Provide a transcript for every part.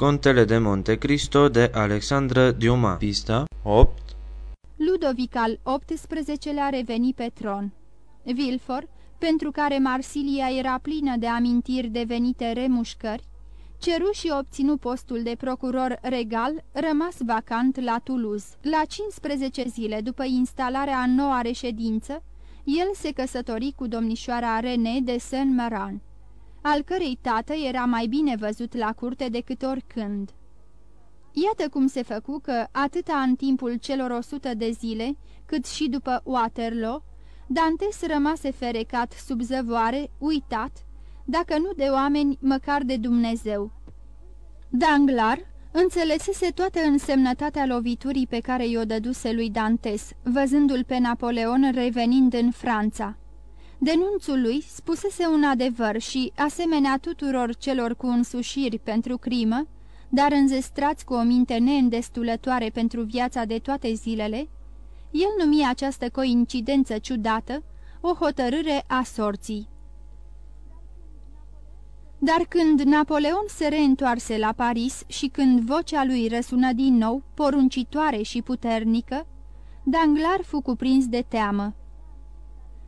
Contele de Monte Cristo de Alexandra Diuma Pista 8 Ludovic al XVIII-lea reveni pe tron. Vilfor, pentru care Marsilia era plină de amintiri devenite remușcări, ceru și obținu postul de procuror regal, rămas vacant la Toulouse. La 15 zile după instalarea în noua reședință, el se căsători cu domnișoara René de Saint-Maran al cărei tată era mai bine văzut la curte decât oricând. Iată cum se făcu că, atâta în timpul celor o sută de zile, cât și după Waterloo, Dantes rămase ferecat sub zăvoare, uitat, dacă nu de oameni, măcar de Dumnezeu. Danglar înțelesese toată însemnătatea loviturii pe care i-o dăduse lui Dantes, văzându-l pe Napoleon revenind în Franța. Denunțul lui spusese un adevăr și, asemenea tuturor celor cu însușiri pentru crimă, dar înzestrați cu o minte neîndestulătoare pentru viața de toate zilele, el numi această coincidență ciudată o hotărâre a sorții. Dar când Napoleon se reîntoarse la Paris și când vocea lui răsună din nou, poruncitoare și puternică, Danglar fu cuprins de teamă.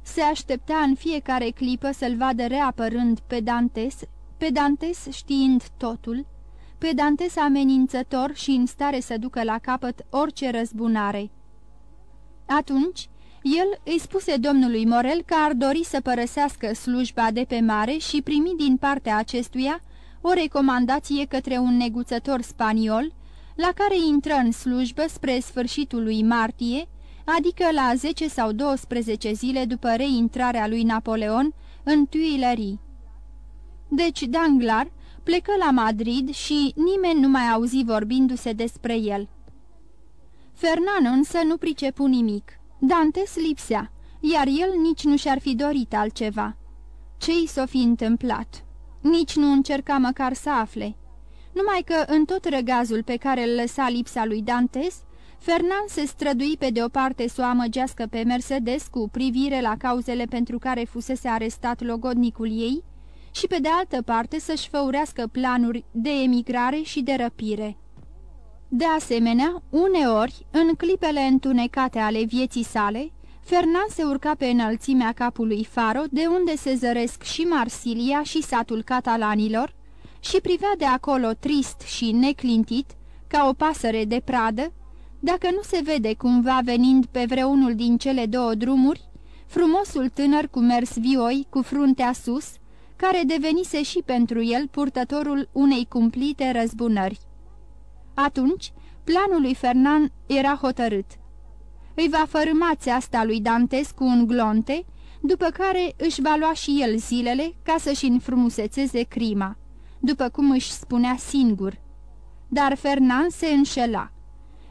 Se aștepta în fiecare clipă să-l vadă reapărând pe Dantes, pe Dantes știind totul, pe Dantes amenințător și în stare să ducă la capăt orice răzbunare. Atunci, el îi spuse domnului Morel că ar dori să părăsească slujba de pe mare și primi din partea acestuia o recomandație către un neguțător spaniol, la care intră în slujbă spre sfârșitul lui martie, adică la 10 sau 12 zile după reintrarea lui Napoleon în Tuileries. Deci Danglar plecă la Madrid și nimeni nu mai auzi vorbindu-se despre el. Fernan însă nu pricepu nimic. Dantes lipsea, iar el nici nu și-ar fi dorit altceva. Ce-i s-o fi întâmplat? Nici nu încerca măcar să afle. Numai că în tot răgazul pe care îl lăsa lipsa lui Dantes, Fernand se strădui pe de o parte să o amăgească pe Mercedes cu privire la cauzele pentru care fusese arestat logodnicul ei și pe de altă parte să-și făurească planuri de emigrare și de răpire. De asemenea, uneori, în clipele întunecate ale vieții sale, Fernand se urca pe înălțimea capului Faro, de unde se zăresc și Marsilia și satul catalanilor, și privea de acolo trist și neclintit, ca o pasăre de pradă, dacă nu se vede cumva venind pe vreunul din cele două drumuri, frumosul tânăr cu mers vioi, cu fruntea sus, care devenise și pentru el purtătorul unei cumplite răzbunări. Atunci, planul lui Fernan era hotărât. Îi va fărâma asta lui Dantes cu un glonte, după care își va lua și el zilele ca să-și înfrumusețeze crima, după cum își spunea singur. Dar Fernan se înșela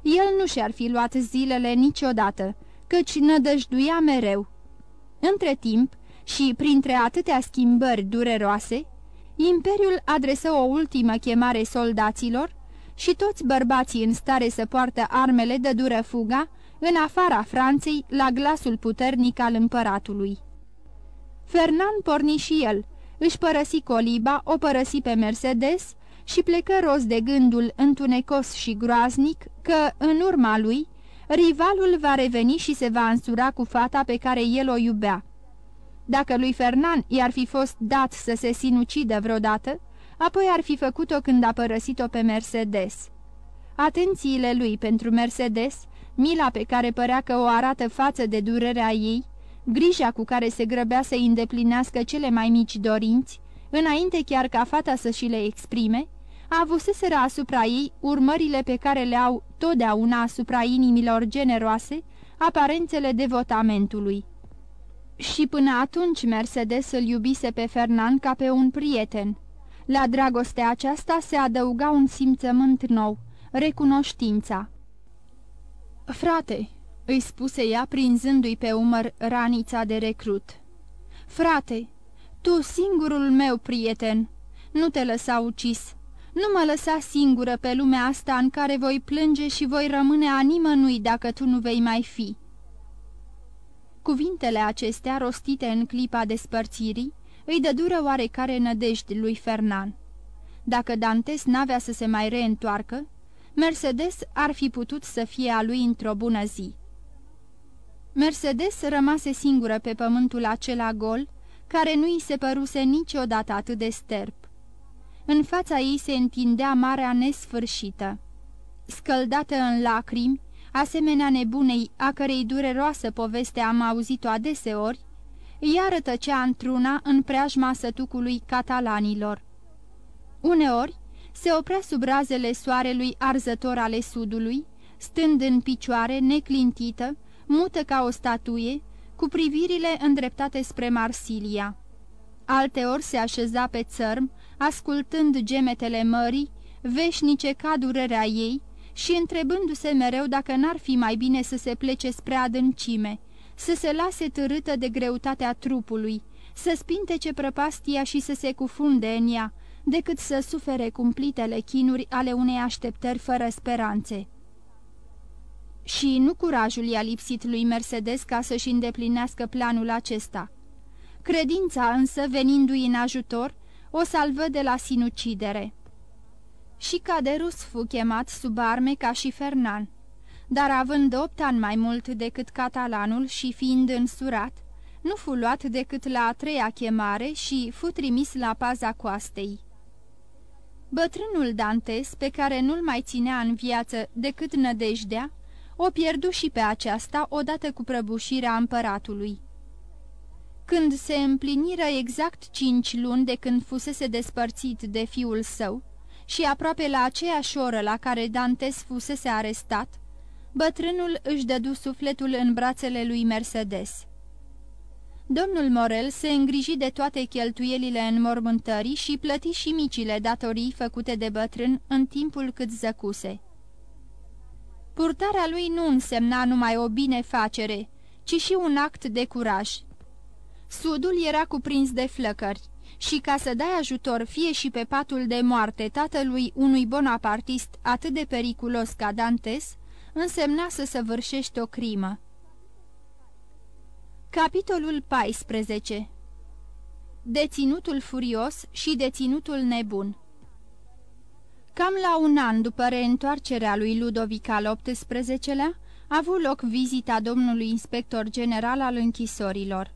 el nu și-ar fi luat zilele niciodată, căci nădăjduia mereu. Între timp, și printre atâtea schimbări dureroase, Imperiul adresă o ultimă chemare soldaților și toți bărbații în stare să poartă armele de dură fuga în afara Franței la glasul puternic al împăratului. Fernand porni și el, își părăsi coliba, o părăsi pe Mercedes și plecă roz de gândul întunecos și groaznic că, în urma lui, rivalul va reveni și se va însura cu fata pe care el o iubea. Dacă lui Fernan i-ar fi fost dat să se sinucidă vreodată, apoi ar fi făcut-o când a părăsit-o pe Mercedes. Atențiile lui pentru Mercedes, mila pe care părea că o arată față de durerea ei, grija cu care se grăbea să îndeplinească cele mai mici dorinți, înainte chiar ca fata să și le exprime, avuseseră asupra ei urmările pe care le au totdeauna asupra inimilor generoase, aparențele devotamentului. Și până atunci Mercedes îl iubise pe Fernand ca pe un prieten. La dragostea aceasta se adăuga un simțământ nou, recunoștința. Frate," îi spuse ea prinzându-i pe umăr ranița de recrut. Frate, tu singurul meu prieten, nu te lăsa ucis, nu mă lăsa singură pe lumea asta în care voi plânge și voi rămâne a nimănui dacă tu nu vei mai fi." Cuvintele acestea, rostite în clipa despărțirii, îi dădură oarecare nădejde lui Fernan. Dacă Dantes n-avea să se mai reîntoarcă, Mercedes ar fi putut să fie a lui într-o bună zi. Mercedes rămase singură pe pământul acela gol, care nu i se păruse niciodată atât de sterp. În fața ei se întindea marea nesfârșită. Scăldată în lacrimi, asemenea nebunei, a cărei dureroasă poveste am auzit-o adeseori, ea rătăcea într-una în preajma sătucului catalanilor. Uneori se oprea sub razele soarelui arzător ale sudului, stând în picioare, neclintită, mută ca o statuie, cu privirile îndreptate spre Marsilia. Alteori se așeza pe țărm, ascultând gemetele mării, veșnice ca durerea ei, și întrebându-se mereu dacă n-ar fi mai bine să se plece spre adâncime, să se lase târâtă de greutatea trupului, să spintece prăpastia și să se cufunde în ea, decât să sufere cumplitele chinuri ale unei așteptări fără speranțe. Și nu curajul i-a lipsit lui Mercedes ca să-și îndeplinească planul acesta. Credința însă, venindu-i în ajutor, o salvă de la sinucidere. Și Caderus fu chemat sub arme ca și Fernan, dar având opt ani mai mult decât catalanul și fiind însurat, nu fu luat decât la a treia chemare și fu trimis la paza coastei. Bătrânul Dantes, pe care nu-l mai ținea în viață decât nădejdea, o pierdu și pe aceasta odată cu prăbușirea împăratului. Când se împliniră exact cinci luni de când fusese despărțit de fiul său și aproape la aceeași oră la care Dantes fusese arestat, bătrânul își dădu sufletul în brațele lui Mercedes. Domnul Morel se îngriji de toate cheltuielile înmormântării și plăti și micile datorii făcute de bătrân în timpul cât zăcuse. Purtarea lui nu însemna numai o binefacere, ci și un act de curaj. Sudul era cuprins de flăcări și ca să dai ajutor fie și pe patul de moarte tatălui unui bonapartist atât de periculos ca Dantes, însemna să săvârșești o crimă. Capitolul 14 Deținutul furios și deținutul nebun Cam la un an după reîntoarcerea lui Ludovic al XVIII-lea, a avut loc vizita domnului inspector general al închisorilor.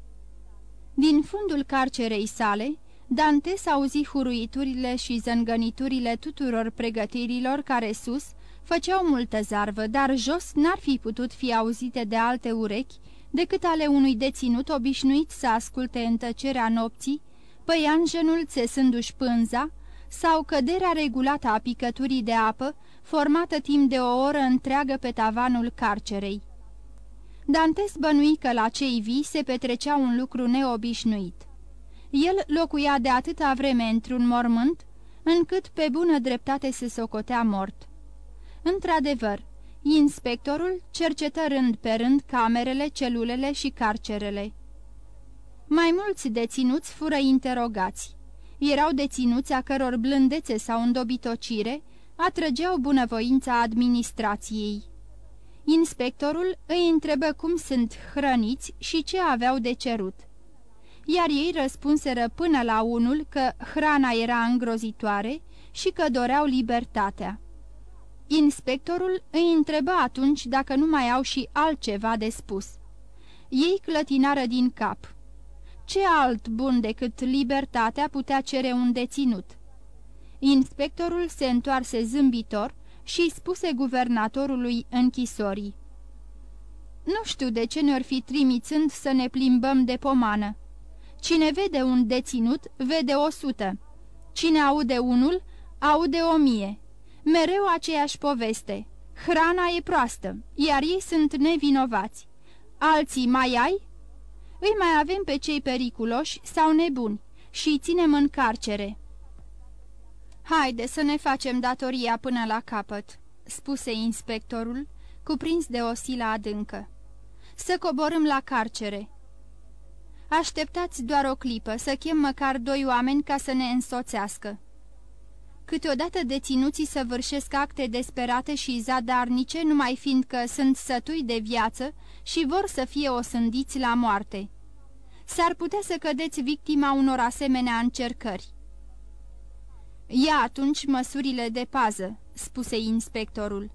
Din fundul carcerei sale, Dante s-a auzit huruiturile și zângăniturile tuturor pregătirilor care sus făceau multă zarvă, dar jos n-ar fi putut fi auzite de alte urechi decât ale unui deținut obișnuit să asculte în tăcerea nopții, păianjenul țesându-și pânza sau căderea regulată a picăturii de apă, formată timp de o oră întreagă pe tavanul carcerei. Dantes bănui că la cei vii se petrecea un lucru neobișnuit. El locuia de atâta vreme într-un mormânt, încât pe bună dreptate se socotea mort. Într-adevăr, inspectorul cercetă rând pe rând camerele, celulele și carcerele. Mai mulți deținuți fură interogați. Erau deținuți a căror blândețe sau îndobitocire atrăgeau bunăvoința administrației. Inspectorul îi întrebă cum sunt hrăniți și ce aveau de cerut. Iar ei răspunseră până la unul că hrana era îngrozitoare și că doreau libertatea. Inspectorul îi întrebă atunci dacă nu mai au și altceva de spus. Ei clătinară din cap. Ce alt bun decât libertatea putea cere un deținut? Inspectorul se întoarse zâmbitor și spuse guvernatorului închisorii. Nu știu de ce ne-or fi trimițând să ne plimbăm de pomană. Cine vede un deținut, vede o sută. Cine aude unul, aude o mie. Mereu aceeași poveste. Hrana e proastă, iar ei sunt nevinovați. Alții mai ai? Îi mai avem pe cei periculoși sau nebuni și îi ținem în carcere. Haide să ne facem datoria până la capăt," spuse inspectorul, cuprins de o silă adâncă. Să coborâm la carcere." Așteptați doar o clipă, să chem măcar doi oameni ca să ne însoțească." Câteodată deținuții săvârșesc acte desperate și zadarnice, numai fiindcă sunt sătui de viață și vor să fie osândiți la moarte. S-ar putea să cădeți victima unor asemenea încercări. Ia atunci măsurile de pază," spuse inspectorul.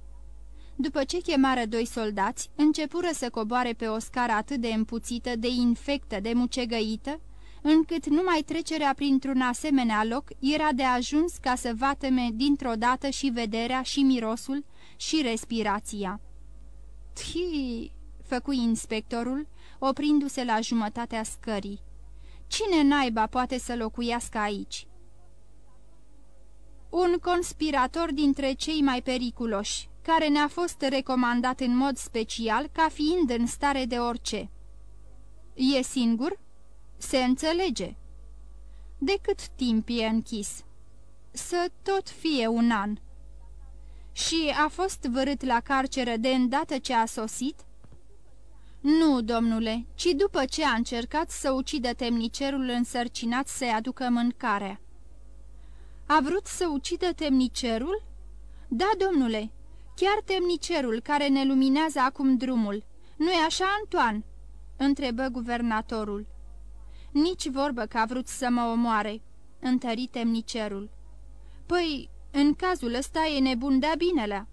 După ce chemară doi soldați, începură să coboare pe o scară atât de împuțită, de infectă, de mucegăită, încât numai trecerea printr-un asemenea loc era de ajuns ca să vateme dintr-o dată și vederea și mirosul și respirația. Tii, făcu inspectorul, oprindu-se la jumătatea scării. Cine naiba poate să locuiască aici?" Un conspirator dintre cei mai periculoși, care ne-a fost recomandat în mod special ca fiind în stare de orice." E singur?" Se înțelege." De cât timp e închis?" Să tot fie un an." Și a fost vărât la carceră de îndată ce a sosit?" Nu, domnule, ci după ce a încercat să ucidă temnicerul însărcinat să-i aducă mâncarea." A vrut să ucidă temnicerul?" Da, domnule, chiar temnicerul care ne luminează acum drumul. Nu-i așa, Antoan?" întrebă guvernatorul. Nici vorbă că a vrut să mă omoare," întări temnicerul. Păi, în cazul ăsta e nebun de-a binelea."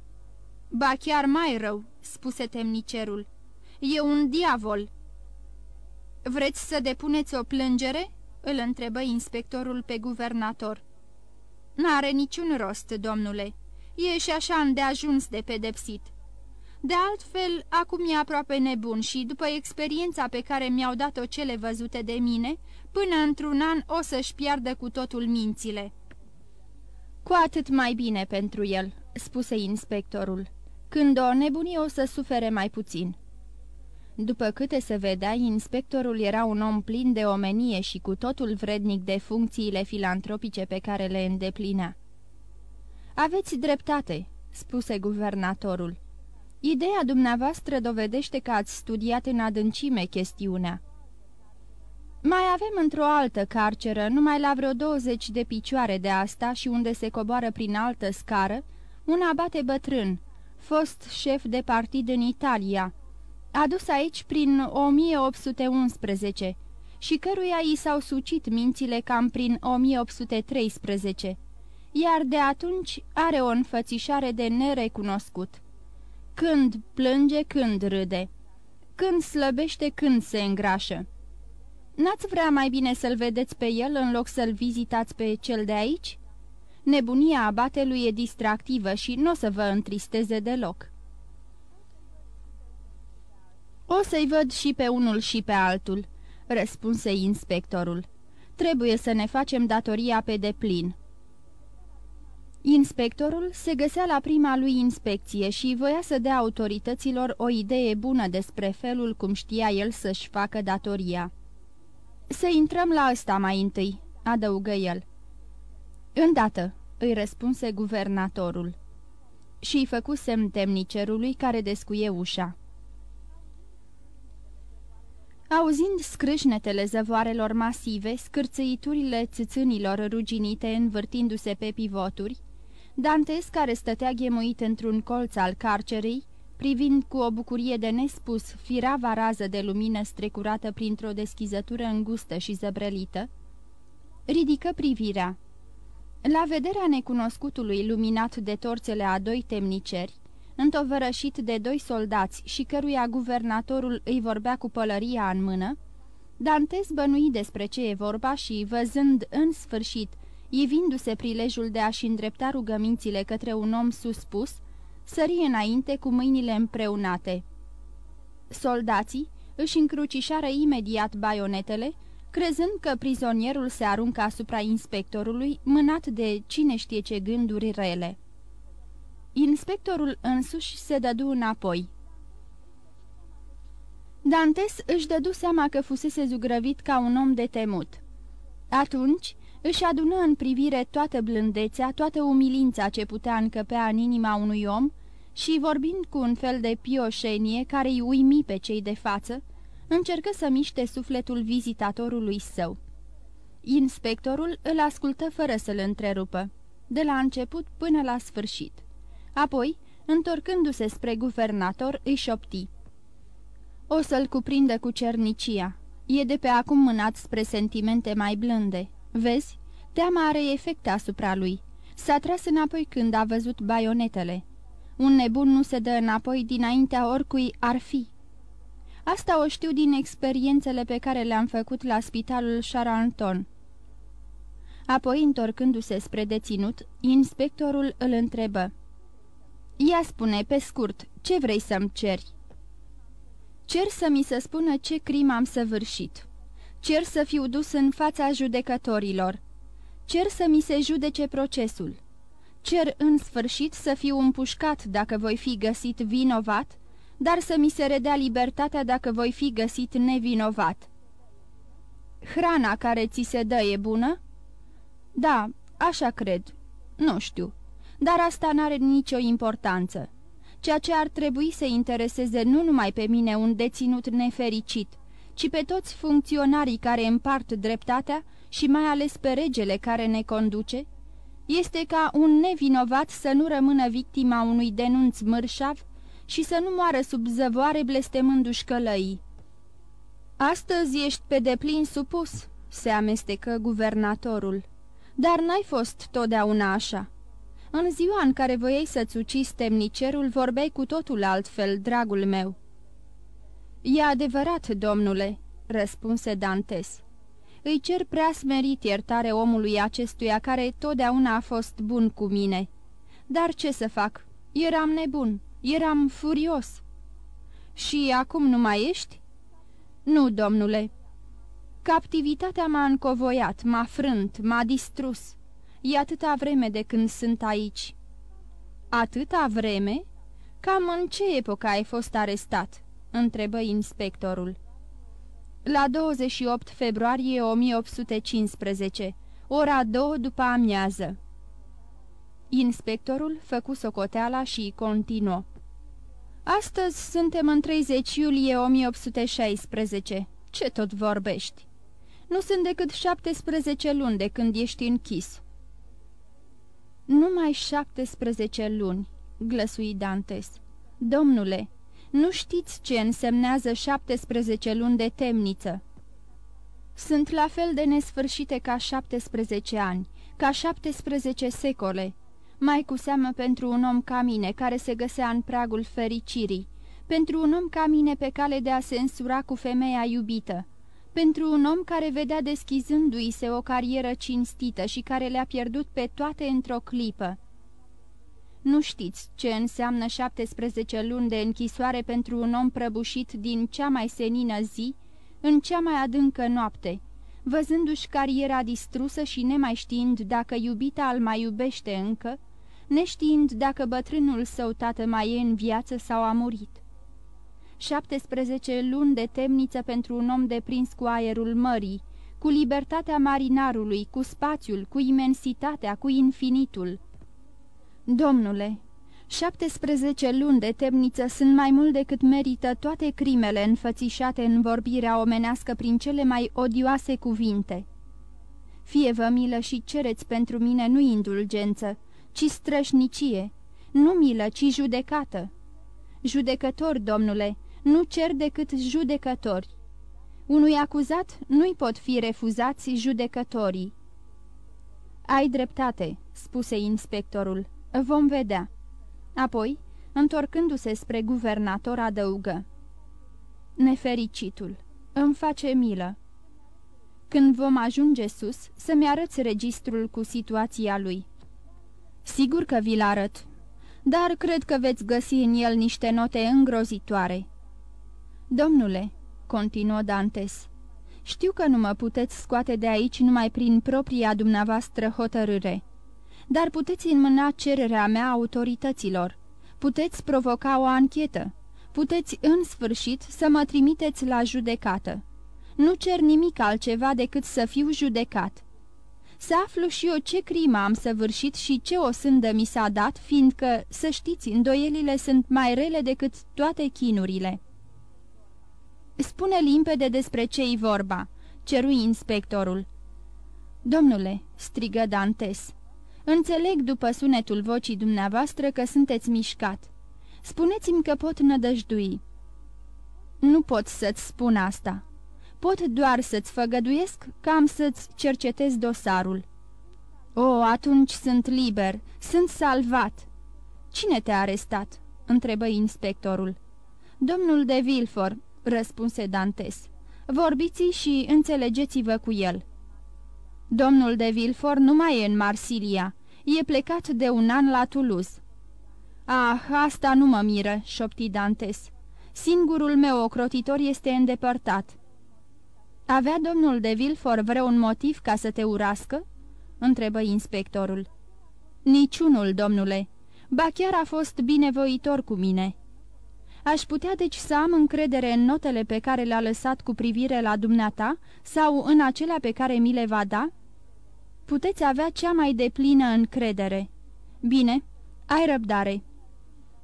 Ba chiar mai rău," spuse temnicerul. E un diavol." Vreți să depuneți o plângere?" îl întrebă inspectorul pe guvernator. N-are niciun rost, domnule. E și așa îndeajuns de pedepsit. De altfel, acum e aproape nebun și, după experiența pe care mi-au dat-o cele văzute de mine, până într-un an o să-și piardă cu totul mințile." Cu atât mai bine pentru el," spuse inspectorul. Când o nebunie o să sufere mai puțin." După câte se vedea, inspectorul era un om plin de omenie și cu totul vrednic de funcțiile filantropice pe care le îndeplinea. Aveți dreptate," spuse guvernatorul. Ideea dumneavoastră dovedește că ați studiat în adâncime chestiunea. Mai avem într-o altă carceră, numai la vreo 20 de picioare de asta și unde se coboară prin altă scară, un abate bătrân, fost șef de partid în Italia, adus aici prin 1811 și căruia i s-au sucit mințile cam prin 1813, iar de atunci are o înfățișare de nerecunoscut. Când plânge, când râde, când slăbește, când se îngrașă. N-ați vrea mai bine să-l vedeți pe el în loc să-l vizitați pe cel de aici? Nebunia abatelui e distractivă și nu o să vă întristeze deloc. O să-i văd și pe unul și pe altul," răspunse inspectorul. Trebuie să ne facem datoria pe deplin." Inspectorul se găsea la prima lui inspecție și voia să dea autorităților o idee bună despre felul cum știa el să-și facă datoria. Să intrăm la ăsta mai întâi," adăugă el. Îndată," îi răspunse guvernatorul. Și-i făcu semn temnicerului care descuie ușa. Auzind scrâșnetele zăvoarelor masive, scârțăiturile țâțânilor ruginite învârtindu-se pe pivoturi, Dantes, care stătea ghemuit într-un colț al carcerei, privind cu o bucurie de nespus firava rază de lumină strecurată printr-o deschizătură îngustă și zăbrălită, ridică privirea. La vederea necunoscutului luminat de torțele a doi temniceri, întovărășit de doi soldați și căruia guvernatorul îi vorbea cu pălăria în mână, Dantes bănui despre ce e vorba și, văzând în sfârșit, ivindu-se prilejul de a-și îndrepta rugămințile către un om suspus, sări înainte cu mâinile împreunate. Soldații își încrucișară imediat baionetele, crezând că prizonierul se aruncă asupra inspectorului, mânat de cine știe ce gânduri rele. Inspectorul însuși se dădu înapoi. Dantes își dădu seama că fusese zugrăvit ca un om de temut. Atunci își adună în privire toată blândețea, toată umilința ce putea încăpea în inima unui om și, vorbind cu un fel de pioșenie care îi uimi pe cei de față, încercă să miște sufletul vizitatorului său. Inspectorul îl ascultă fără să-l întrerupă, de la început până la sfârșit. Apoi, întorcându-se spre guvernator, îi șopti. O să-l cuprindă cu cernicia. E de pe acum mânat spre sentimente mai blânde. Vezi? Teama are efecte asupra lui. S-a tras înapoi când a văzut baionetele. Un nebun nu se dă înapoi dinaintea oricui ar fi. Asta o știu din experiențele pe care le-am făcut la spitalul Charenton. Apoi, întorcându-se spre deținut, inspectorul îl întrebă. Ia spune, pe scurt, ce vrei să-mi ceri?" Cer să mi se spună ce crim am săvârșit. Cer să fiu dus în fața judecătorilor. Cer să mi se judece procesul. Cer în sfârșit să fiu împușcat dacă voi fi găsit vinovat, dar să mi se redea libertatea dacă voi fi găsit nevinovat. Hrana care ți se dă e bună?" Da, așa cred. Nu știu. Dar asta n-are nicio importanță. Ceea ce ar trebui să intereseze nu numai pe mine un deținut nefericit, ci pe toți funcționarii care împart dreptatea și mai ales pe regele care ne conduce, este ca un nevinovat să nu rămână victima unui denunț mărșav și să nu moară sub zăvoare blestemându-și călăii. Astăzi ești pe deplin supus," se amestecă guvernatorul. Dar n-ai fost totdeauna așa. În ziua în care voiei să-ți ucizi temnicerul, vorbeai cu totul altfel, dragul meu." E adevărat, domnule," răspunse Dantes. Îi cer prea smerit iertare omului acestuia care totdeauna a fost bun cu mine. Dar ce să fac? Eram nebun, eram furios." Și acum nu mai ești?" Nu, domnule." Captivitatea m-a încovoiat, m-a frânt, m-a distrus. E atâta vreme de când sunt aici." Atâta vreme? Cam în ce epocă ai fost arestat?" întrebă inspectorul. La 28 februarie 1815, ora 2 după amiază. Inspectorul făcu socoteala și continuă. Astăzi suntem în 30 iulie 1816. Ce tot vorbești? Nu sunt decât 17 luni de când ești închis." Numai 17 luni," glăsui Dantes. Domnule, nu știți ce însemnează 17 luni de temniță?" Sunt la fel de nesfârșite ca 17 ani, ca 17 secole, mai cu seamă pentru un om ca mine, care se găsea în pragul fericirii, pentru un om ca mine pe cale de a se însura cu femeia iubită, pentru un om care vedea deschizându-i se o carieră cinstită și care le-a pierdut pe toate într-o clipă. Nu știți ce înseamnă 17 luni de închisoare pentru un om prăbușit din cea mai senină zi în cea mai adâncă noapte, văzându-și cariera distrusă și nemai știind dacă iubita îl mai iubește încă, neștiind dacă bătrânul său tată mai e în viață sau a murit. 17 luni de temniță pentru un om deprins cu aerul mării, cu libertatea marinarului, cu spațiul, cu imensitatea, cu infinitul. Domnule, 17 luni de temniță sunt mai mult decât merită toate crimele înfățișate în vorbirea omenească prin cele mai odioase cuvinte. Fie vă milă și cereți pentru mine nu indulgență, ci strășnicie, nu milă, ci judecată. Judecător, domnule, nu cer decât judecători. Unui acuzat nu-i pot fi refuzați judecătorii. Ai dreptate," spuse inspectorul. Vom vedea." Apoi, întorcându-se spre guvernator, adăugă. Nefericitul, îmi face milă. Când vom ajunge sus, să-mi arăți registrul cu situația lui." Sigur că vi-l arăt, dar cred că veți găsi în el niște note îngrozitoare." Domnule," continuă Dantes, știu că nu mă puteți scoate de aici numai prin propria dumneavoastră hotărâre, dar puteți înmâna cererea mea autorităților, puteți provoca o anchetă, puteți în sfârșit să mă trimiteți la judecată. Nu cer nimic altceva decât să fiu judecat. Să aflu și eu ce crimă am săvârșit și ce o sândă mi s-a dat, fiindcă, să știți, îndoielile sunt mai rele decât toate chinurile." Spune limpede despre ce-i vorba," cerui inspectorul. Domnule," strigă Dantes, înțeleg după sunetul vocii dumneavoastră că sunteți mișcat. Spuneți-mi că pot nădăjdui." Nu pot să-ți spun asta. Pot doar să-ți făgăduiesc că am să-ți cercetez dosarul." O, atunci sunt liber, sunt salvat." Cine te-a arestat?" întrebă inspectorul. Domnul de Vilfort," răspunse Dantes. Vorbiți și înțelegeți-vă cu el." Domnul de Vilfort nu mai e în Marsilia. E plecat de un an la Toulouse." Ah, asta nu mă miră," șopti Dantes. Singurul meu ocrotitor este îndepărtat." Avea domnul de Vilfort vreun motiv ca să te urască?" întrebă inspectorul. Niciunul, domnule. Ba chiar a fost binevoitor cu mine." Aș putea deci să am încredere în notele pe care le-a lăsat cu privire la dumneata sau în acelea pe care mi le va da?" Puteți avea cea mai deplină încredere." Bine, ai răbdare."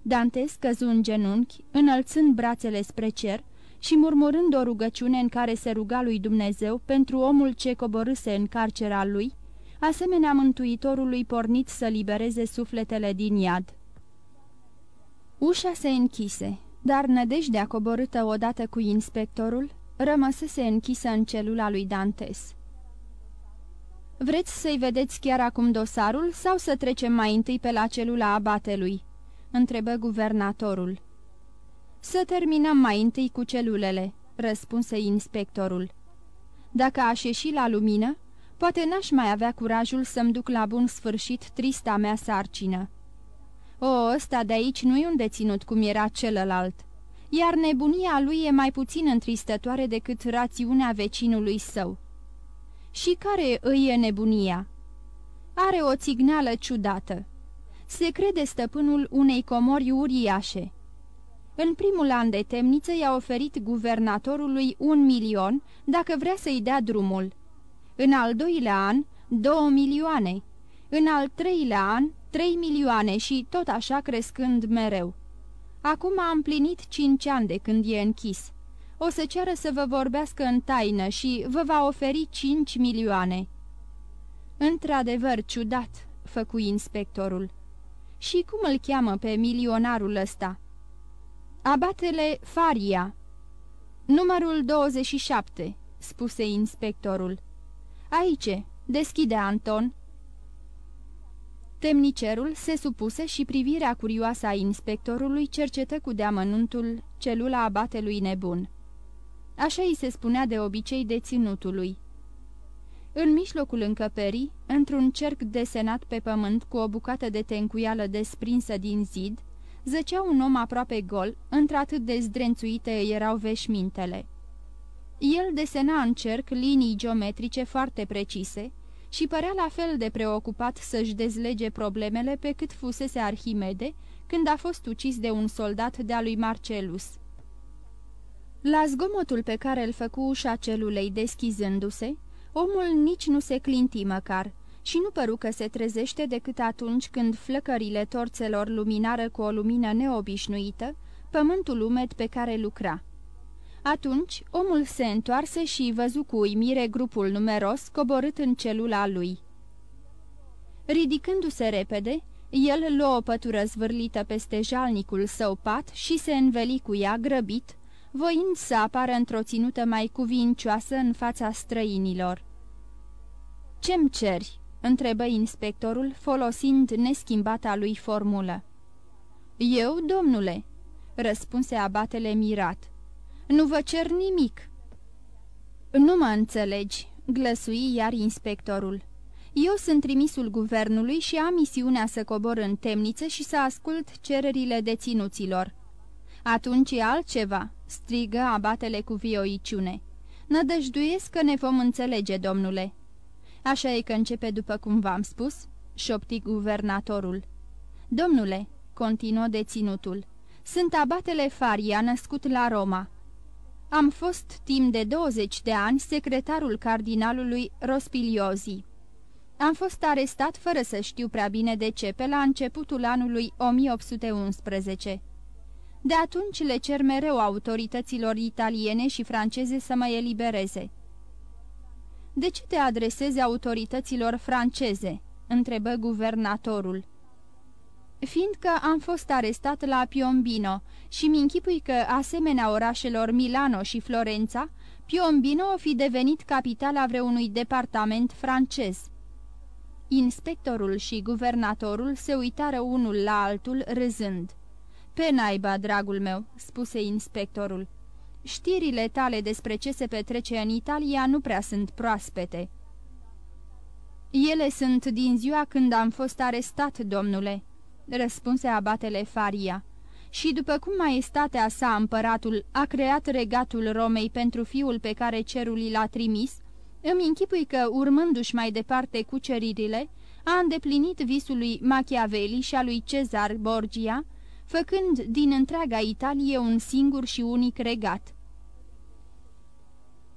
Dantes căzu în genunchi, înălțând brațele spre cer și murmurând o rugăciune în care se ruga lui Dumnezeu pentru omul ce coborâse în carcera lui, asemenea mântuitorului pornit să libereze sufletele din iad. Ușa se închise, dar nădejdea coborâtă odată cu inspectorul rămăsese închisă în celula lui Dantes. Vreți să-i vedeți chiar acum dosarul sau să trecem mai întâi pe la celula abatelui?" întrebă guvernatorul. Să terminăm mai întâi cu celulele," răspunse inspectorul. Dacă aș ieși la lumină, poate n-aș mai avea curajul să-mi duc la bun sfârșit trista mea sarcină." O, ăsta de aici nu e un deținut cum era celălalt, iar nebunia lui e mai puțin întristătoare decât rațiunea vecinului său." Și care îi e nebunia?" Are o țigneală ciudată. Se crede stăpânul unei comori uriașe." În primul an de temniță i-a oferit guvernatorului un milion dacă vrea să-i dea drumul. În al doilea an, două milioane. În al treilea an, trei milioane și tot așa crescând mereu. Acum a împlinit cinci ani de când e închis. O să ceară să vă vorbească în taină și vă va oferi cinci milioane." Într-adevăr ciudat," făcu inspectorul. Și cum îl cheamă pe milionarul ăsta?" Abatele Faria." Numărul 27," spuse inspectorul. Aici, deschide Anton." Temnicerul se supuse și privirea curioasă a inspectorului cercetă cu deamănuntul celula abatelui nebun. Așa îi se spunea de obicei deținutului. În mijlocul încăperii, într-un cerc desenat pe pământ cu o bucată de tencuială desprinsă din zid, zăcea un om aproape gol, într-atât de zdrențuite erau veșmintele. El desena în cerc linii geometrice foarte precise și părea la fel de preocupat să-și dezlege problemele pe cât fusese Arhimede când a fost ucis de un soldat de-a lui Marcelus. La zgomotul pe care îl făcu ușa celulei deschizându-se, omul nici nu se clinti măcar și nu păru că se trezește decât atunci când flăcările torțelor luminară cu o lumină neobișnuită pământul umed pe care lucra. Atunci omul se întoarse și văzu cu uimire grupul numeros coborât în celula lui. Ridicându-se repede, el luă o pătură zvârlită peste jalnicul său pat și se înveli cu ea grăbit, voind să apară într-o ținută mai cuvincioasă în fața străinilor. Ce-mi ceri?" întrebă inspectorul, folosind neschimbata lui formulă. Eu, domnule," răspunse abatele mirat. Nu vă cer nimic." Nu mă înțelegi," glăsui iar inspectorul. Eu sunt trimisul guvernului și am misiunea să cobor în temniță și să ascult cererile deținuților." Atunci e altceva," strigă abatele cu vioiciune. Nădăjduiesc că ne vom înțelege, domnule." Așa e că începe după cum v-am spus?" șopti guvernatorul. Domnule," continuă deținutul, sunt abatele Faria, născut la Roma. Am fost timp de 20 de ani secretarul cardinalului Rospiliozi. Am fost arestat fără să știu prea bine de ce pe la începutul anului 1811. De atunci le cer mereu autorităților italiene și franceze să mă elibereze. De ce te adresezi autorităților franceze?" întrebă guvernatorul. Fiindcă am fost arestat la Piombino și mi închipui că, asemenea orașelor Milano și Inspectorul și guvernatorul se uitară unul la altul râzând. Pe naiba, dragul meu," spuse inspectorul. Știrile tale despre ce se petrece în Italia nu prea sunt proaspete." Ele sunt din ziua când am fost arestat, domnule," răspunse abatele Faria. Și după cum maestatea sa, împăratul, a creat regatul Romei pentru fiul pe care cerul l-a trimis, îmi închipui că, urmându-și mai departe cuceririle, a îndeplinit visul lui Machiavelli și a lui Cezar Borgia, făcând din întreaga Italie un singur și unic regat.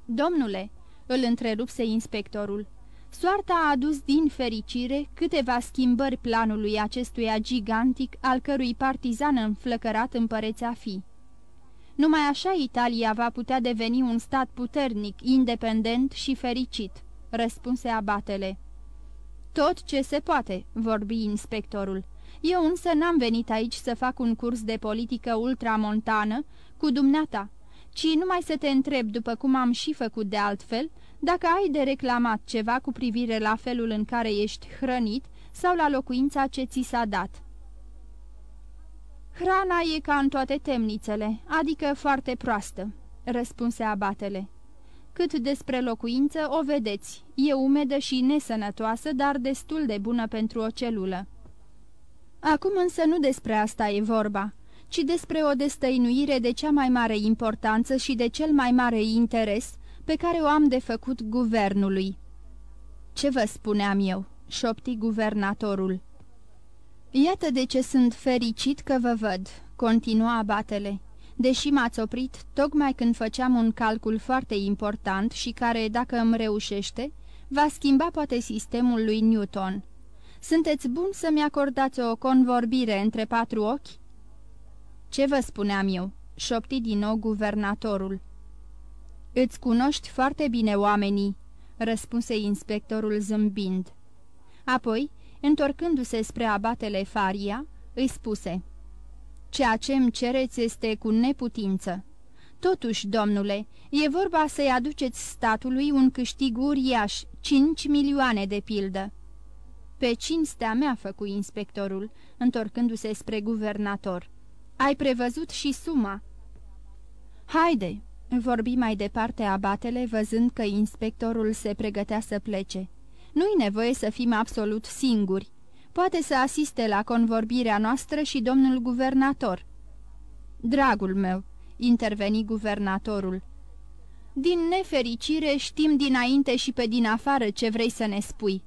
Domnule, îl întrerupse inspectorul, soarta a adus din fericire câteva schimbări planului acestuia gigantic, al cărui partizan înflăcărat împărețea fi. Numai așa Italia va putea deveni un stat puternic, independent și fericit, răspunse abatele. Tot ce se poate, vorbi inspectorul. Eu însă n-am venit aici să fac un curs de politică ultramontană cu dumneata, ci numai să te întreb, după cum am și făcut de altfel, dacă ai de reclamat ceva cu privire la felul în care ești hrănit sau la locuința ce ți s-a dat. Hrana e ca în toate temnițele, adică foarte proastă," răspunse abatele. Cât despre locuință, o vedeți, e umedă și nesănătoasă, dar destul de bună pentru o celulă. Acum însă nu despre asta e vorba, ci despre o destăinuire de cea mai mare importanță și de cel mai mare interes pe care o am de făcut guvernului. Ce vă spuneam eu?" șopti guvernatorul. Iată de ce sunt fericit că vă văd," continua abatele, deși m-ați oprit tocmai când făceam un calcul foarte important și care, dacă îmi reușește, va schimba poate sistemul lui Newton. Sunteți bun să-mi acordați o convorbire între patru ochi?" Ce vă spuneam eu?" șopti din nou guvernatorul. Îți cunoști foarte bine oamenii," răspunse inspectorul zâmbind. Apoi, întorcându-se spre abatele Faria, îi spuse Ceea ce îmi cereți este cu neputință. Totuși, domnule, e vorba să-i aduceți statului un câștig uriaș, cinci milioane de pildă." Pe cinstea mea, făcu inspectorul, întorcându-se spre guvernator. Ai prevăzut și suma." Haide!" Vorbi mai departe abatele, văzând că inspectorul se pregătea să plece. Nu-i nevoie să fim absolut singuri. Poate să asiste la convorbirea noastră și domnul guvernator." Dragul meu," interveni guvernatorul, din nefericire știm dinainte și pe din afară ce vrei să ne spui.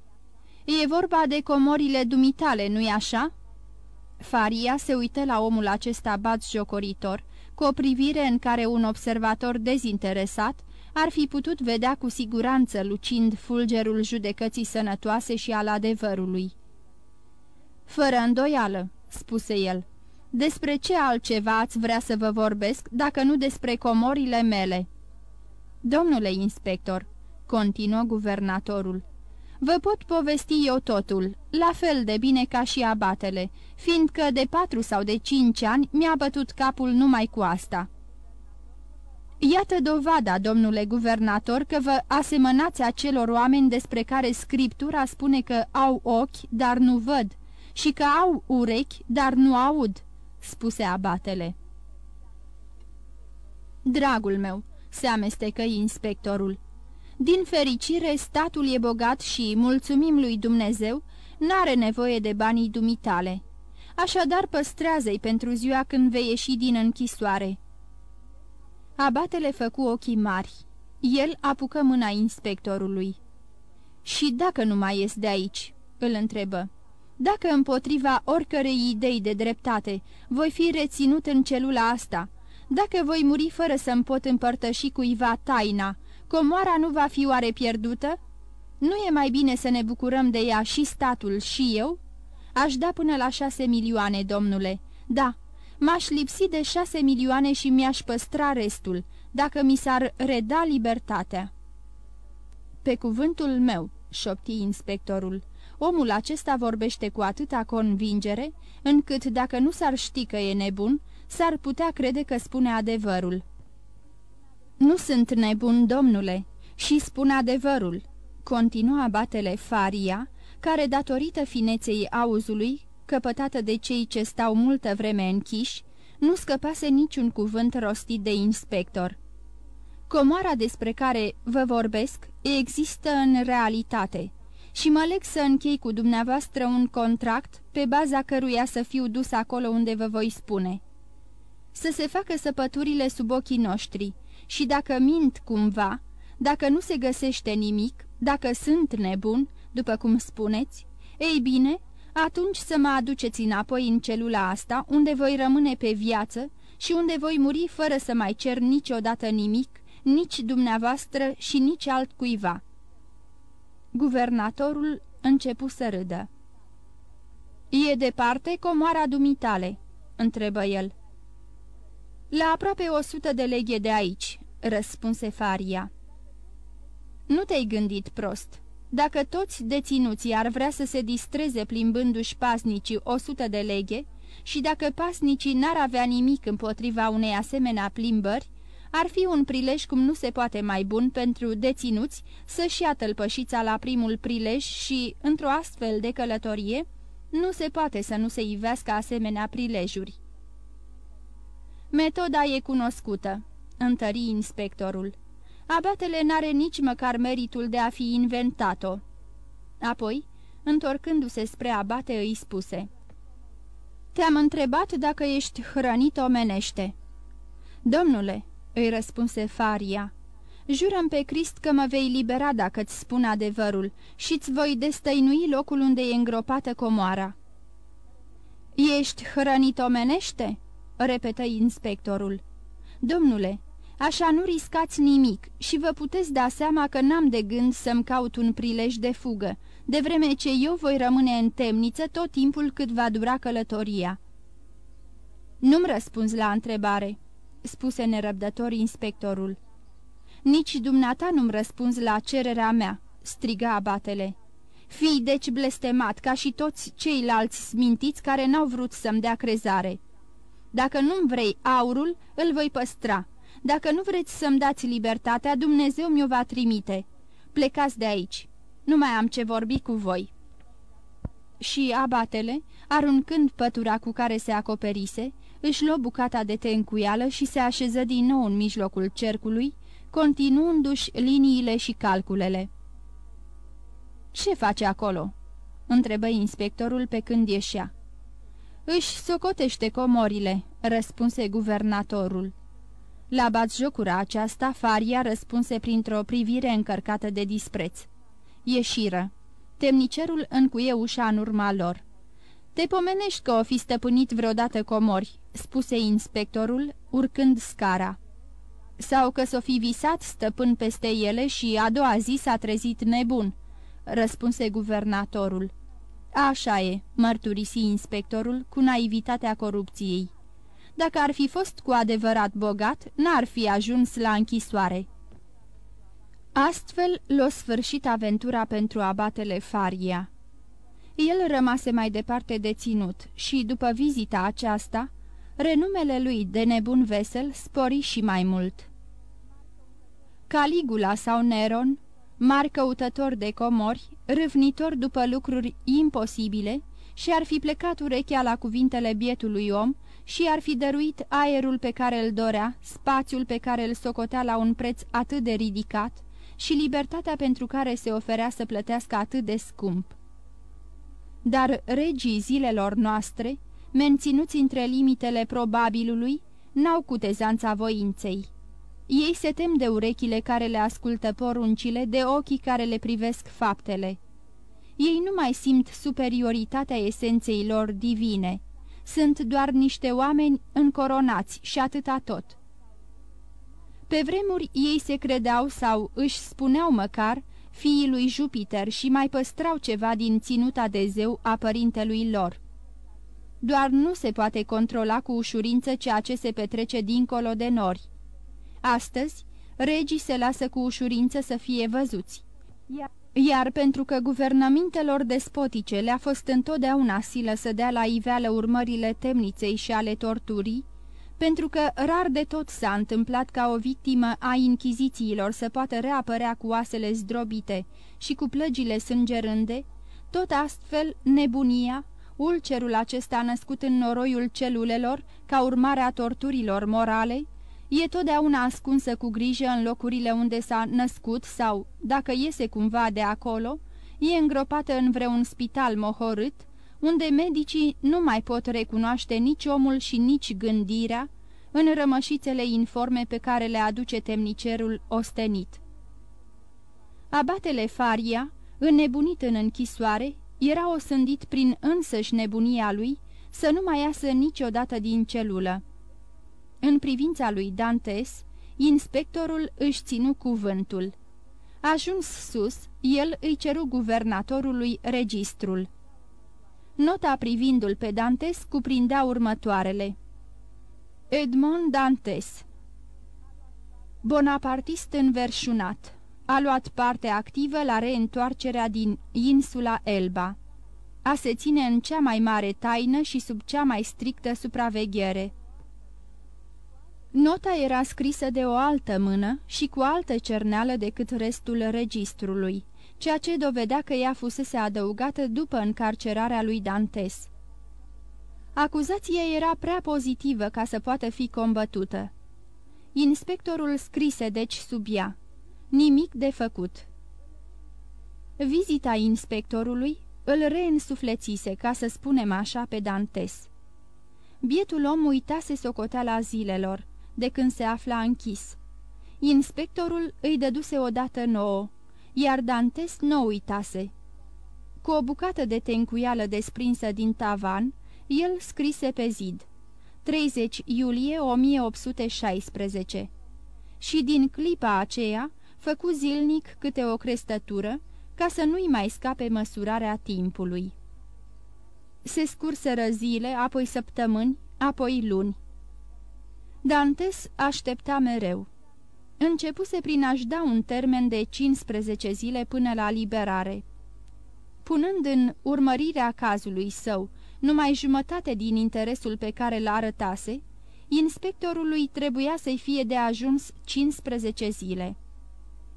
E vorba de comorile dumitale, nu-i așa?" Faria se uită la omul acesta bat jocoritor, cu o privire în care un observator dezinteresat ar fi putut vedea cu siguranță lucind fulgerul judecății sănătoase și al adevărului. Fără îndoială," spuse el, despre ce altceva ați vrea să vă vorbesc dacă nu despre comorile mele?" Domnule inspector," continuă guvernatorul, Vă pot povesti eu totul, la fel de bine ca și abatele, fiindcă de patru sau de cinci ani mi-a bătut capul numai cu asta." Iată dovada, domnule guvernator, că vă asemănați acelor oameni despre care Scriptura spune că au ochi, dar nu văd, și că au urechi, dar nu aud," spuse abatele. Dragul meu," se amestecă inspectorul, din fericire, statul e bogat și, mulțumim lui Dumnezeu, n-are nevoie de banii dumitale. Așadar păstrează-i pentru ziua când vei ieși din închisoare." Abatele făcu ochii mari. El apucă mâna inspectorului. Și dacă nu mai ies de aici?" îl întrebă. Dacă împotriva oricărei idei de dreptate voi fi reținut în celula asta, dacă voi muri fără să-mi pot împărtăși cuiva taina, Comoara nu va fi oare pierdută? Nu e mai bine să ne bucurăm de ea și statul și eu? Aș da până la șase milioane, domnule. Da, m-aș lipsi de șase milioane și mi-aș păstra restul, dacă mi s-ar reda libertatea. Pe cuvântul meu, șopti inspectorul, omul acesta vorbește cu atâta convingere, încât dacă nu s-ar ști că e nebun, s-ar putea crede că spune adevărul. Nu sunt nebun, domnule, și spun adevărul," continua batele Faria, care, datorită fineței auzului, căpătată de cei ce stau multă vreme închiși, nu scăpase niciun cuvânt rostit de inspector. Comoara despre care vă vorbesc există în realitate și mă leg să închei cu dumneavoastră un contract pe baza căruia să fiu dus acolo unde vă voi spune. Să se facă săpăturile sub ochii noștri și dacă mint cumva, dacă nu se găsește nimic, dacă sunt nebun, după cum spuneți, ei bine, atunci să mă aduceți înapoi în celula asta, unde voi rămâne pe viață și unde voi muri fără să mai cer niciodată nimic, nici dumneavoastră și nici altcuiva. Guvernatorul începu să râdă. E departe comoara dumitale?" întrebă el. La aproape o sută de leghe de aici," răspunse Faria. Nu te-ai gândit prost. Dacă toți deținuții ar vrea să se distreze plimbându-și pasnicii o sută de leghe și dacă pasnicii n-ar avea nimic împotriva unei asemenea plimbări, ar fi un prilej cum nu se poate mai bun pentru deținuți să-și ia tălpășița la primul prilej și, într-o astfel de călătorie, nu se poate să nu se ivească asemenea prilejuri. Metoda e cunoscută, întări inspectorul. Abatele n-are nici măcar meritul de a fi inventat-o. Apoi, întorcându-se spre abate, îi spuse Te-am întrebat dacă ești hrănit omenește." Domnule," îi răspunse Faria, jurăm pe Crist că mă vei libera dacă-ți spun adevărul și-ți voi destăinui locul unde e îngropată comoara." Ești hrănit omenește?" Repetă inspectorul. Domnule, Așa nu riscați nimic și vă puteți da seama că n-am de gând să-mi caut un prilej de fugă, de vreme ce eu voi rămâne în temniță tot timpul cât va dura călătoria." Nu-mi răspunzi la întrebare," spuse nerăbdător inspectorul. Nici dumneata nu-mi răspunzi la cererea mea," striga abatele. Fii deci blestemat ca și toți ceilalți smintiți care n-au vrut să-mi dea crezare. Dacă nu-mi vrei aurul, îl voi păstra." Dacă nu vreți să-mi dați libertatea, Dumnezeu mi-o va trimite. Plecați de aici. Nu mai am ce vorbi cu voi." Și abatele, aruncând pătura cu care se acoperise, își luă bucata de tencuială și se așeză din nou în mijlocul cercului, continuându-și liniile și calculele. Ce face acolo?" întrebă inspectorul pe când ieșea. Își socotește comorile," răspunse guvernatorul. La batjocura aceasta, Faria răspunse printr-o privire încărcată de dispreț. Ieșiră. Temnicerul încuie ușa în urma lor. Te pomenești că o fi stăpânit vreodată comori," spuse inspectorul, urcând scara. Sau că s-o fi visat stăpân peste ele și a doua zi s-a trezit nebun," răspunse guvernatorul. Așa e," mărturisi inspectorul cu naivitatea corupției. Dacă ar fi fost cu adevărat bogat, n-ar fi ajuns la închisoare. Astfel l-o sfârșit aventura pentru abatele Faria. El rămase mai departe deținut și, după vizita aceasta, renumele lui de nebun vesel spori și mai mult. Caligula sau Neron, mari căutător de comori, râvnitor după lucruri imposibile, și ar fi plecat urechea la cuvintele bietului om și ar fi dăruit aerul pe care îl dorea, spațiul pe care îl socotea la un preț atât de ridicat și libertatea pentru care se oferea să plătească atât de scump. Dar regii zilelor noastre, menținuți între limitele probabilului, n-au cutezanța voinței. Ei se tem de urechile care le ascultă poruncile, de ochii care le privesc faptele. Ei nu mai simt superioritatea esenței lor divine, sunt doar niște oameni încoronați și atâta tot. Pe vremuri ei se credeau sau își spuneau măcar fiii lui Jupiter și mai păstrau ceva din ținuta de zeu a părintelui lor. Doar nu se poate controla cu ușurință ceea ce se petrece dincolo de nori. Astăzi, regii se lasă cu ușurință să fie văzuți. Iar iar pentru că guvernamentelor despotice le-a fost întotdeauna silă să dea la iveală urmările temniței și ale torturii, pentru că rar de tot s-a întâmplat ca o victimă a inchizițiilor să poată reapărea cu oasele zdrobite și cu plăgile sângerânde, Tot astfel, nebunia, ulcerul acesta născut în noroiul celulelor, ca urmare a torturilor morale, e totdeauna ascunsă cu grijă în locurile unde s-a născut sau, dacă iese cumva de acolo, e îngropată în vreun spital mohorât, unde medicii nu mai pot recunoaște nici omul și nici gândirea în rămășițele informe pe care le aduce temnicerul ostenit. Abatele Faria, înnebunit în închisoare, era osândit prin însăși nebunia lui să nu mai iasă niciodată din celulă. În privința lui Dantes, inspectorul își ținu cuvântul. Ajuns sus, el îi ceru guvernatorului registrul. Nota privindu-l pe Dantes cuprindea următoarele. Edmond Dantes Bonapartist înverșunat a luat parte activă la reîntoarcerea din insula Elba. A se ține în cea mai mare taină și sub cea mai strictă supraveghere. Nota era scrisă de o altă mână și cu altă cerneală decât restul registrului, ceea ce dovedea că ea fusese adăugată după încarcerarea lui Dantes. Acuzația era prea pozitivă ca să poată fi combătută. Inspectorul scrise deci sub ea. Nimic de făcut. Vizita inspectorului îl reînsuflețise, ca să spunem așa, pe Dantes. Bietul om uitase socoteala zilelor, de când se afla închis. Inspectorul îi dăduse odată nouă, iar Dantes nu uitase. Cu o bucată de tencuială desprinsă din tavan, el scrise pe zid. 30 iulie 1816 Și din clipa aceea făcu zilnic câte o crestătură, ca să nu-i mai scape măsurarea timpului. Se scurseră zile, apoi săptămâni, apoi luni. Dantes aștepta mereu. Începuse prin a-și da un termen de 15 zile până la liberare. Punând în urmărirea cazului său numai jumătate din interesul pe care l arătase, inspectorului trebuia să-i fie de ajuns 15 zile.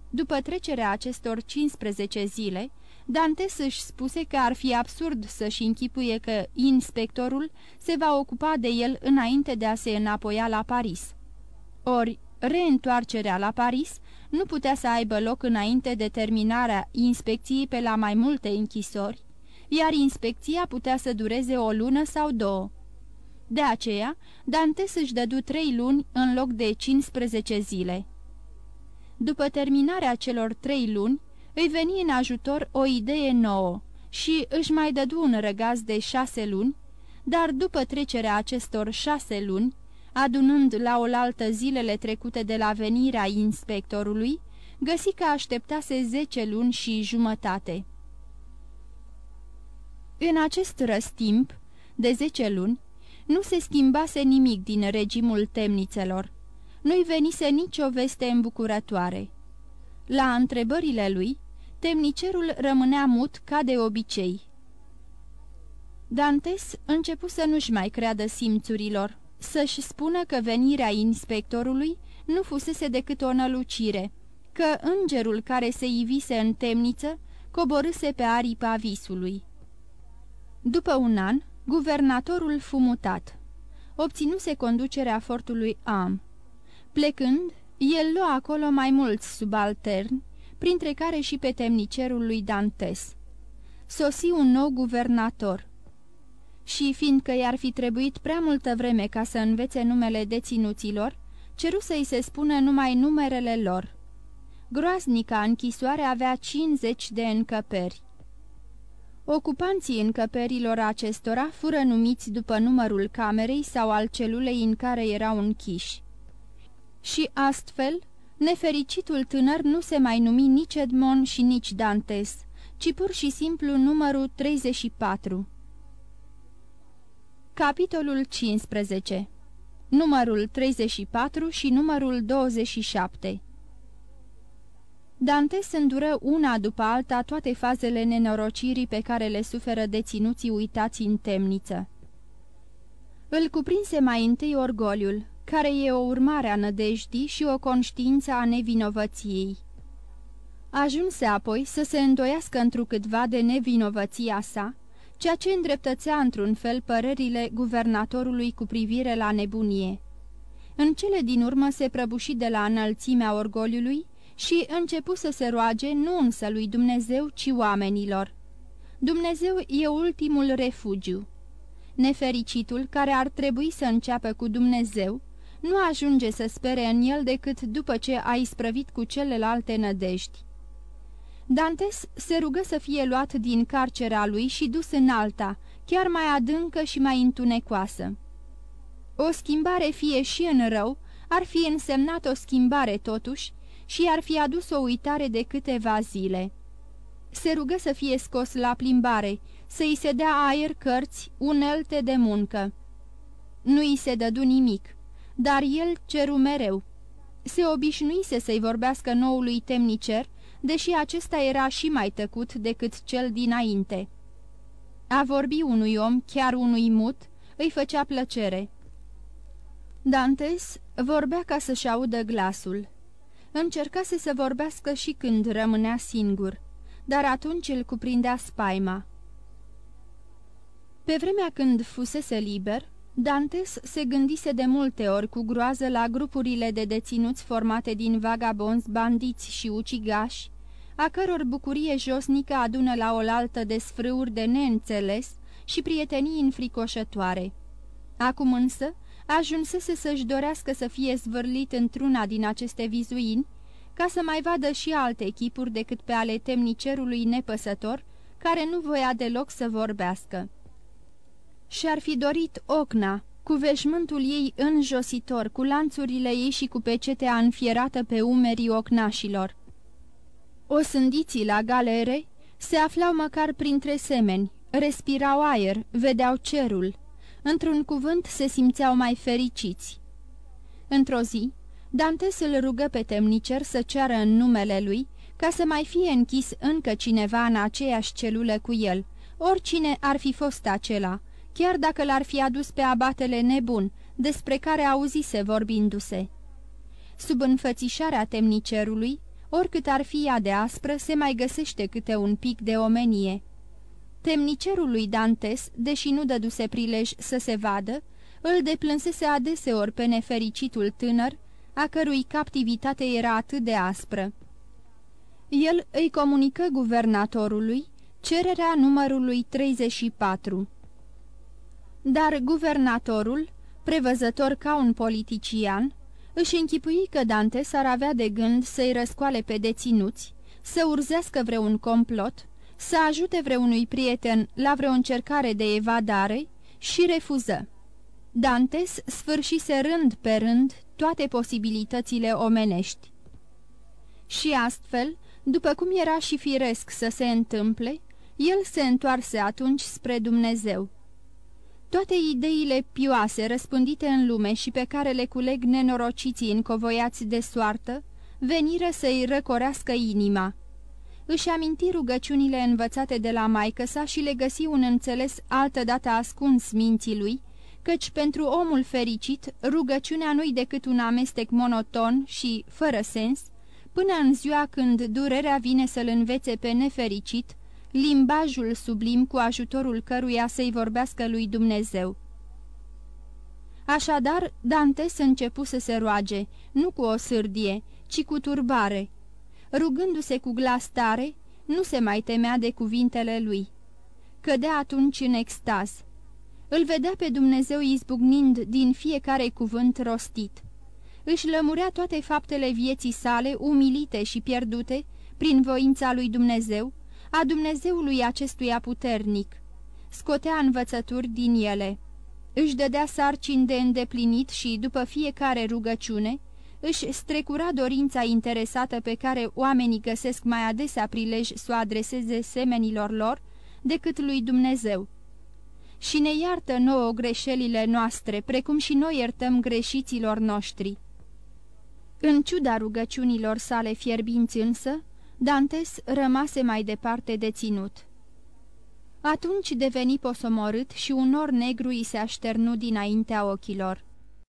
După trecerea acestor 15 zile, Dantes își spuse că ar fi absurd să-și închipuie că inspectorul se va ocupa de el înainte de a se înapoia la Paris. Ori, reîntoarcerea la Paris nu putea să aibă loc înainte de terminarea inspecției pe la mai multe închisori, iar inspecția putea să dureze o lună sau două. De aceea, Dantes își dădu trei luni în loc de 15 zile. După terminarea celor trei luni, îi veni în ajutor o idee nouă și își mai dădu un răgaz de șase luni, dar după trecerea acestor șase luni, adunând la oaltă zilele trecute de la venirea inspectorului, găsi că așteptase zece luni și jumătate. În acest răstimp, de zece luni, nu se schimbase nimic din regimul temnițelor nu-i venise nicio veste îmbucurătoare. La întrebările lui, temnicerul rămânea mut ca de obicei. Dantes începu să nu-și mai creadă simțurilor, să-și spună că venirea inspectorului nu fusese decât o nălucire, că îngerul care se ivise în temniță coborâse pe aripa visului. După un an, guvernatorul fu mutat. Obținuse conducerea fortului Am. Plecând, el lua acolo mai mulți subalterni, printre care și pe temnicerul lui Dantes. Sosi un nou guvernator. Și fiindcă i-ar fi trebuit prea multă vreme ca să învețe numele deținuților, ceru să-i se spună numai numerele lor. Groaznica închisoare avea 50 de încăperi. Ocupanții încăperilor acestora fură numiți după numărul camerei sau al celulei în care erau închiși și astfel, nefericitul tânăr nu se mai numi nici Edmond și nici Dantes, ci pur și simplu numărul 34. Capitolul 15 Numărul 34 și numărul 27 Dantes îndură una după alta toate fazele nenorocirii pe care le suferă deținuții uitați în temniță. Îl cuprinse mai întâi orgoliul, care e o urmare a nădejdii și o conștiință a nevinovăției. Ajunse apoi să se îndoiască întrucâtva de nevinovăția sa, ceea ce îndreptățea într-un fel părerile guvernatorului cu privire la nebunie. În cele din urmă se prăbuși de la înălțimea orgoliului și începu să se roage nu însă lui Dumnezeu, ci oamenilor. Dumnezeu e ultimul refugiu. Nefericitul, care ar trebui să înceapă cu Dumnezeu, nu ajunge să spere în el decât după ce a isprăvit cu celelalte nădejdi. Dantes se rugă să fie luat din carcera lui și dus în alta, chiar mai adâncă și mai întunecoasă. O schimbare fie și în rău, ar fi însemnat o schimbare totuși și ar fi adus o uitare de câteva zile. Se rugă să fie scos la plimbare, să-i se dea aer, cărți, unelte de muncă. Nu i se dădu nimic, dar el ceru mereu. Se obișnuise să-i vorbească noului temnicer, deși acesta era și mai tăcut decât cel dinainte. A vorbi unui om, chiar unui mut, îi făcea plăcere. Dantes vorbea ca să-și audă glasul. Încercase să vorbească și când rămânea singur, dar atunci îl cuprindea spaima. Pe vremea când fusese liber, Dantes se gândise de multe ori cu groază la grupurile de deținuți formate din vagabonzi, bandiți și ucigași, a căror bucurie josnică adună la oaltă desfrâuri de neînțeles și prietenii înfricoșătoare. Acum însă ajunsese să-și dorească să fie zvârlit într-una din aceste vizuini, ca să mai vadă și alte echipuri decât pe ale temnicerului nepăsător, care nu voia deloc să vorbească. Și-ar fi dorit ocna, cu veșmântul ei înjositor, cu lanțurile ei și cu pecetea înfierată pe umerii ocnașilor. O sândiții la galere se aflau măcar printre semeni, respirau aer, vedeau cerul. Într-un cuvânt se simțeau mai fericiți. Într-o zi, Dantes îl rugă pe temnicer să ceară în numele lui ca să mai fie închis încă cineva în aceeași celulă cu el, oricine ar fi fost acela, chiar dacă l-ar fi adus pe abatele nebun, despre care auzise vorbindu-se. Sub înfățișarea temnicerului, oricât ar fi ea de aspră, se mai găsește câte un pic de omenie. Temnicerul lui Dantes, deși nu dăduse prilej să se vadă, îl deplânsese adeseori pe nefericitul tânăr, a cărui captivitate era atât de aspră. El îi comunică guvernatorului cererea numărului 34. Dar guvernatorul, prevăzător ca un politician, își închipui că Dante s-ar avea de gând să-i răscoale pe deținuți, să urzească vreun complot, să ajute vreunui prieten la vreo încercare de evadare și refuză. Dantes sfârșise rând pe rând toate posibilitățile omenești. Și astfel, după cum era și firesc să se întâmple, el se întoarse atunci spre Dumnezeu. Toate ideile pioase răspândite în lume și pe care le culeg nenorociții încovoiați de soartă, veniră să-i răcorească inima. Își aminti rugăciunile învățate de la maică sa și le găsi un înțeles altădată ascuns minții lui, căci pentru omul fericit rugăciunea nu-i decât un amestec monoton și fără sens, până în ziua când durerea vine să-l învețe pe nefericit, limbajul sublim cu ajutorul căruia să-i vorbească lui Dumnezeu. Așadar, Dantes începu să se roage, nu cu o sârdie, ci cu turbare. Rugându-se cu glas tare, nu se mai temea de cuvintele lui. Cădea atunci în extaz. Îl vedea pe Dumnezeu izbucnind din fiecare cuvânt rostit. Își lămurea toate faptele vieții sale, umilite și pierdute, prin voința lui Dumnezeu, a Dumnezeului acestuia puternic. Scotea învățături din ele. Își dădea sarcini de îndeplinit și, după fiecare rugăciune, își strecura dorința interesată pe care oamenii găsesc mai adesea prilej să o adreseze semenilor lor decât lui Dumnezeu. Și ne iartă nouă greșelile noastre, precum și noi iertăm greșiților noștri. În ciuda rugăciunilor sale fierbinți însă, Dantes rămase mai departe deținut. Atunci deveni posomorât și un nor negru îi se așternu dinaintea ochilor.